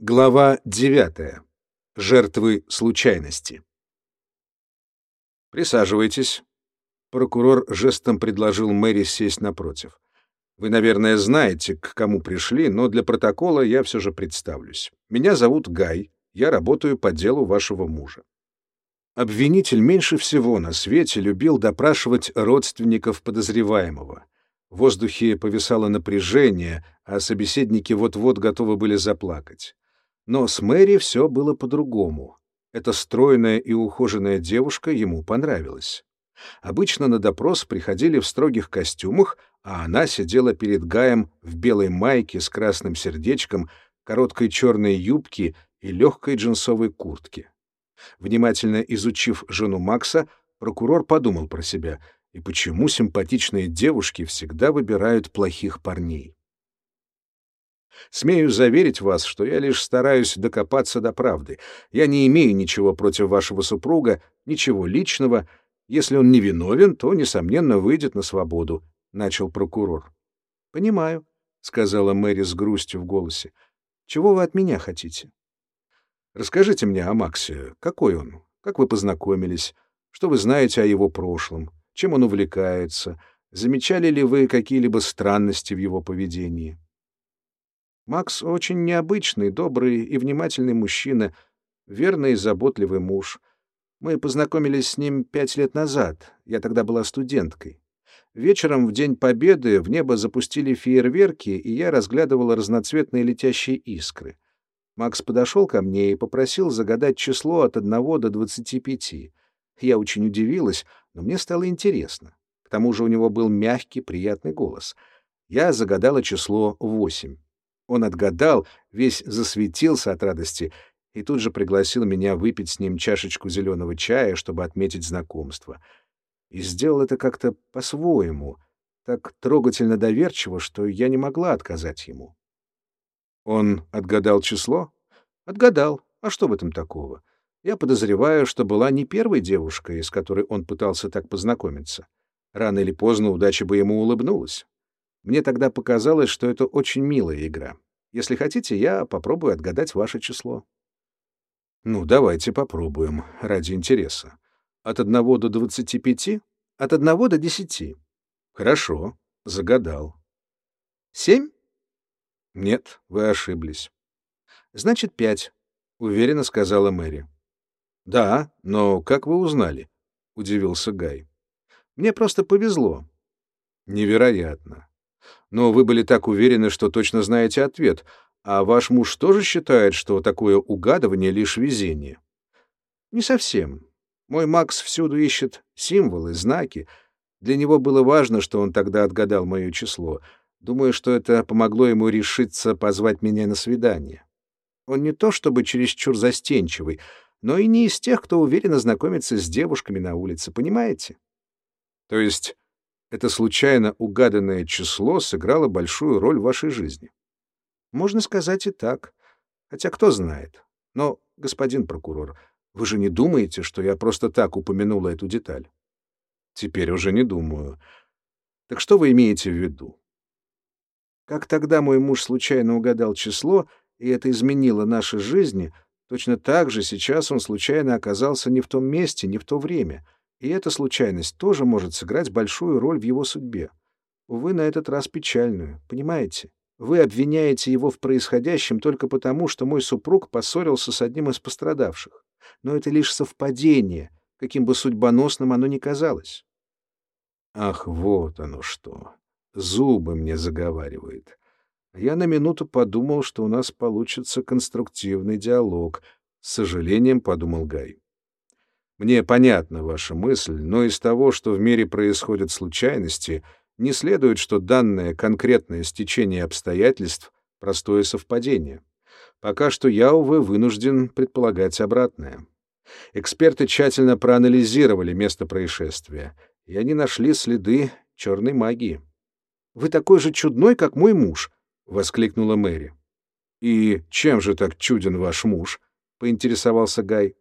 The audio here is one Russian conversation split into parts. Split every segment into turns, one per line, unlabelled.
Глава 9. Жертвы случайности. Присаживайтесь. Прокурор жестом предложил Мэри сесть напротив. Вы, наверное, знаете, к кому пришли, но для протокола я все же представлюсь. Меня зовут Гай, я работаю по делу вашего мужа. Обвинитель меньше всего на свете любил допрашивать родственников подозреваемого. В воздухе повисало напряжение, а собеседники вот-вот готовы были заплакать. Но с Мэри все было по-другому. Эта стройная и ухоженная девушка ему понравилась. Обычно на допрос приходили в строгих костюмах, а она сидела перед Гаем в белой майке с красным сердечком, короткой черной юбке и легкой джинсовой куртке. Внимательно изучив жену Макса, прокурор подумал про себя, и почему симпатичные девушки всегда выбирают плохих парней. Смею заверить вас, что я лишь стараюсь докопаться до правды. Я не имею ничего против вашего супруга, ничего личного. Если он не виновен, то, несомненно, выйдет на свободу», — начал прокурор. «Понимаю», — сказала Мэри с грустью в голосе. «Чего вы от меня хотите?» «Расскажите мне о Максе. Какой он? Как вы познакомились? Что вы знаете о его прошлом? Чем он увлекается? Замечали ли вы какие-либо странности в его поведении?» Макс очень необычный, добрый и внимательный мужчина, верный и заботливый муж. Мы познакомились с ним пять лет назад, я тогда была студенткой. Вечером в День Победы в небо запустили фейерверки, и я разглядывала разноцветные летящие искры. Макс подошел ко мне и попросил загадать число от одного до двадцати пяти. Я очень удивилась, но мне стало интересно. К тому же у него был мягкий, приятный голос. Я загадала число восемь. Он отгадал, весь засветился от радости и тут же пригласил меня выпить с ним чашечку зеленого чая, чтобы отметить знакомство. И сделал это как-то по-своему, так трогательно доверчиво, что я не могла отказать ему. Он отгадал число? Отгадал. А что в этом такого? Я подозреваю, что была не первой девушкой, с которой он пытался так познакомиться. Рано или поздно удача бы ему улыбнулась. Мне тогда показалось, что это очень милая игра. Если хотите, я попробую отгадать ваше число. Ну, давайте попробуем, ради интереса. От одного до двадцати пяти? От одного до десяти. Хорошо, загадал. Семь? Нет, вы ошиблись. Значит, пять, — уверенно сказала Мэри. Да, но как вы узнали? — удивился Гай. Мне просто повезло. Невероятно. Но вы были так уверены, что точно знаете ответ. А ваш муж тоже считает, что такое угадывание — лишь везение? Не совсем. Мой Макс всюду ищет символы, знаки. Для него было важно, что он тогда отгадал мое число. Думаю, что это помогло ему решиться позвать меня на свидание. Он не то чтобы чересчур застенчивый, но и не из тех, кто уверенно знакомится с девушками на улице, понимаете? То есть это случайно угаданное число сыграло большую роль в вашей жизни. Можно сказать и так. Хотя кто знает. Но, господин прокурор, вы же не думаете, что я просто так упомянула эту деталь? Теперь уже не думаю. Так что вы имеете в виду? Как тогда мой муж случайно угадал число, и это изменило наши жизни, точно так же сейчас он случайно оказался не в том месте, не в то время — и эта случайность тоже может сыграть большую роль в его судьбе. Увы, на этот раз печальную, понимаете? Вы обвиняете его в происходящем только потому, что мой супруг поссорился с одним из пострадавших. Но это лишь совпадение, каким бы судьбоносным оно ни казалось. Ах, вот оно что. Зубы мне заговаривает. Я на минуту подумал, что у нас получится конструктивный диалог. С сожалением подумал Гай. Мне понятна ваша мысль, но из того, что в мире происходят случайности, не следует, что данное конкретное стечение обстоятельств — простое совпадение. Пока что я, увы, вынужден предполагать обратное. Эксперты тщательно проанализировали место происшествия, и они нашли следы черной магии. «Вы такой же чудной, как мой муж!» — воскликнула Мэри. «И чем же так чуден ваш муж?» — поинтересовался Гай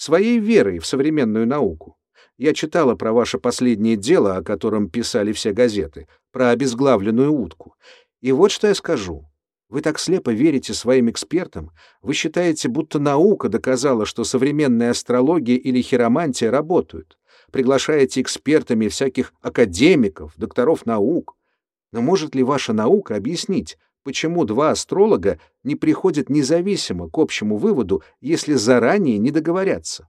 своей верой в современную науку. Я читала про ваше последнее дело, о котором писали все газеты, про обезглавленную утку. И вот что я скажу. Вы так слепо верите своим экспертам, вы считаете, будто наука доказала, что современная астрология или хиромантия работают. Приглашаете экспертами всяких академиков, докторов наук. Но может ли ваша наука объяснить, почему два астролога не приходят независимо к общему выводу, если заранее не договорятся?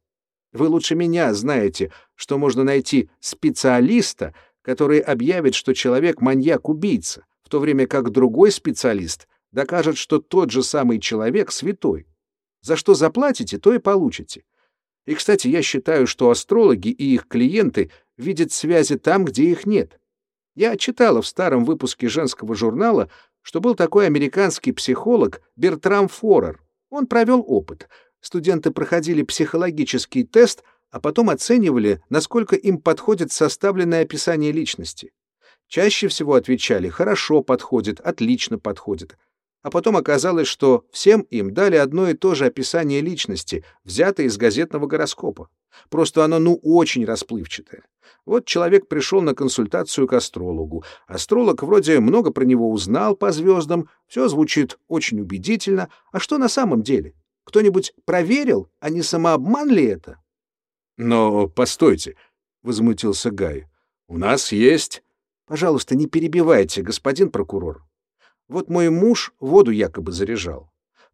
Вы лучше меня знаете, что можно найти специалиста, который объявит, что человек маньяк-убийца, в то время как другой специалист докажет, что тот же самый человек святой. За что заплатите, то и получите. И, кстати, я считаю, что астрологи и их клиенты видят связи там, где их нет. Я читала в старом выпуске женского журнала, что был такой американский психолог Бертрам Форер. Он провел опыт. Студенты проходили психологический тест, а потом оценивали, насколько им подходит составленное описание личности. Чаще всего отвечали «хорошо подходит», «отлично подходит», а потом оказалось, что всем им дали одно и то же описание личности, взятое из газетного гороскопа. Просто оно ну очень расплывчатое. Вот человек пришел на консультацию к астрологу. Астролог вроде много про него узнал по звездам, все звучит очень убедительно. А что на самом деле? Кто-нибудь проверил, а не самообман ли это? — Но постойте, — возмутился Гай, — у нас есть... — Пожалуйста, не перебивайте, господин прокурор. Вот мой муж воду якобы заряжал.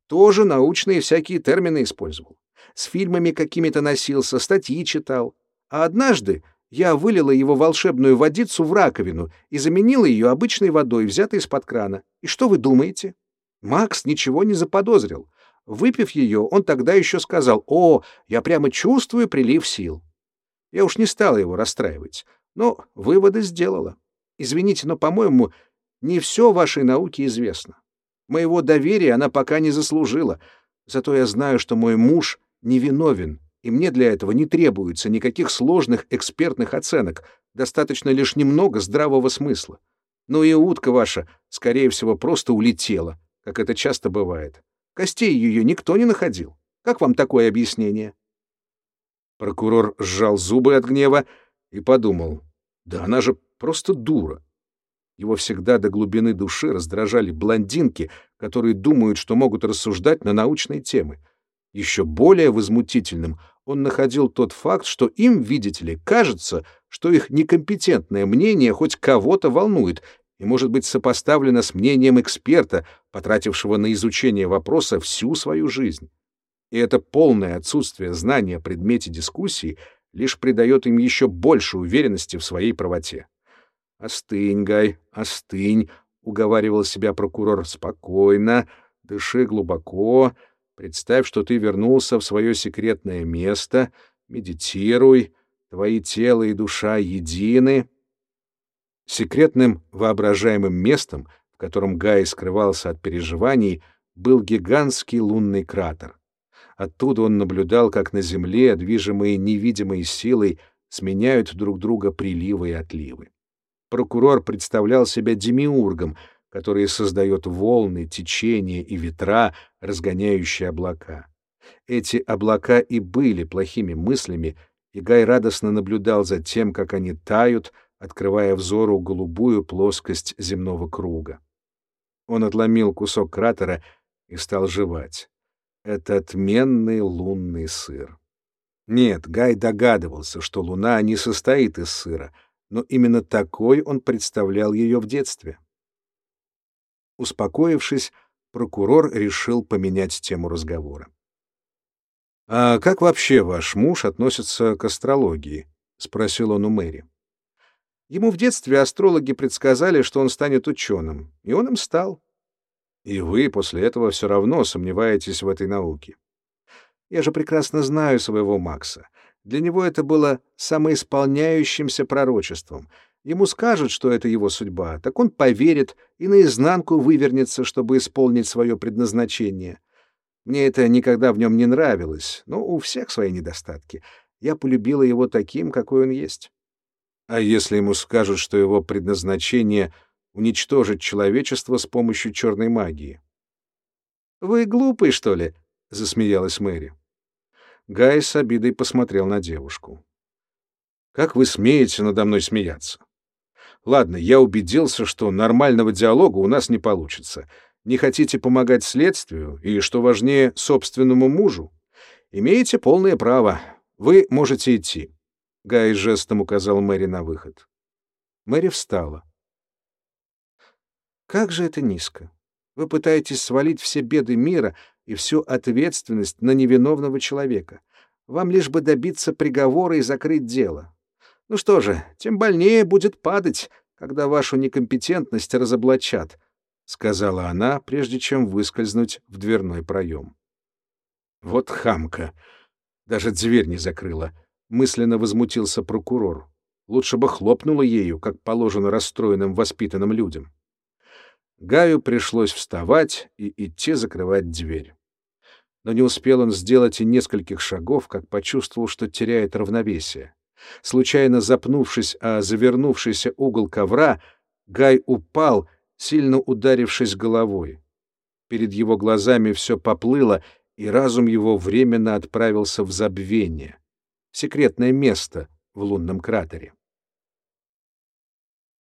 Тоже научные всякие термины использовал. С фильмами какими-то носился, статьи читал. А однажды я вылила его волшебную водицу в раковину и заменила ее обычной водой, взятой из-под крана. И что вы думаете? Макс ничего не заподозрил. Выпив ее, он тогда еще сказал, «О, я прямо чувствую прилив сил». Я уж не стала его расстраивать, но выводы сделала. Извините, но, по-моему, не все вашей науке известно. Моего доверия она пока не заслужила, зато я знаю, что мой муж невиновен, и мне для этого не требуется никаких сложных экспертных оценок, достаточно лишь немного здравого смысла. Ну и утка ваша, скорее всего, просто улетела, как это часто бывает. Костей ее никто не находил. Как вам такое объяснение? Прокурор сжал зубы от гнева и подумал, да она же просто дура. Его всегда до глубины души раздражали блондинки, которые думают, что могут рассуждать на научные темы. Еще более возмутительным он находил тот факт, что им, видите ли, кажется, что их некомпетентное мнение хоть кого-то волнует и может быть сопоставлено с мнением эксперта, потратившего на изучение вопроса всю свою жизнь. И это полное отсутствие знания о предмете дискуссии лишь придает им еще больше уверенности в своей правоте. «Остынь, Гай, остынь», — уговаривал себя прокурор. «Спокойно, дыши глубоко, представь, что ты вернулся в свое секретное место, медитируй, твои тело и душа едины». Секретным воображаемым местом, в котором Гай скрывался от переживаний, был гигантский лунный кратер. Оттуда он наблюдал, как на Земле, движимые невидимой силой, сменяют друг друга приливы и отливы. Прокурор представлял себя демиургом, который создает волны, течения и ветра, разгоняющие облака. Эти облака и были плохими мыслями, и Гай радостно наблюдал за тем, как они тают, открывая взору голубую плоскость земного круга. Он отломил кусок кратера и стал жевать. Это отменный лунный сыр. Нет, Гай догадывался, что луна не состоит из сыра — но именно такой он представлял ее в детстве. Успокоившись, прокурор решил поменять тему разговора. «А как вообще ваш муж относится к астрологии?» — спросил он у Мэри. Ему в детстве астрологи предсказали, что он станет ученым, и он им стал. И вы после этого все равно сомневаетесь в этой науке. Я же прекрасно знаю своего Макса. Для него это было самоисполняющимся пророчеством. Ему скажут, что это его судьба, так он поверит и наизнанку вывернется, чтобы исполнить свое предназначение. Мне это никогда в нем не нравилось, но у всех свои недостатки. Я полюбила его таким, какой он есть. А если ему скажут, что его предназначение — уничтожить человечество с помощью черной магии? — Вы глупый, что ли? — засмеялась Мэри. Гай с обидой посмотрел на девушку. «Как вы смеете надо мной смеяться? Ладно, я убедился, что нормального диалога у нас не получится. Не хотите помогать следствию и, что важнее, собственному мужу? Имеете полное право. Вы можете идти. Гай жестом указал Мэри на выход. Мэри встала. Как же это низко. Вы пытаетесь свалить все беды мира и всю ответственность на невиновного человека. Вам лишь бы добиться приговора и закрыть дело. Ну что же, тем больнее будет падать, когда вашу некомпетентность разоблачат, — сказала она, прежде чем выскользнуть в дверной проем. Вот хамка! Даже дверь не закрыла, — мысленно возмутился прокурор. Лучше бы хлопнула ею, как положено расстроенным воспитанным людям. Гаю пришлось вставать и идти закрывать дверь. Но не успел он сделать и нескольких шагов, как почувствовал, что теряет равновесие. Случайно запнувшись о завернувшийся угол ковра, Гай упал, сильно ударившись головой. Перед его глазами все поплыло, и разум его временно отправился в забвение, секретное место в лунном кратере.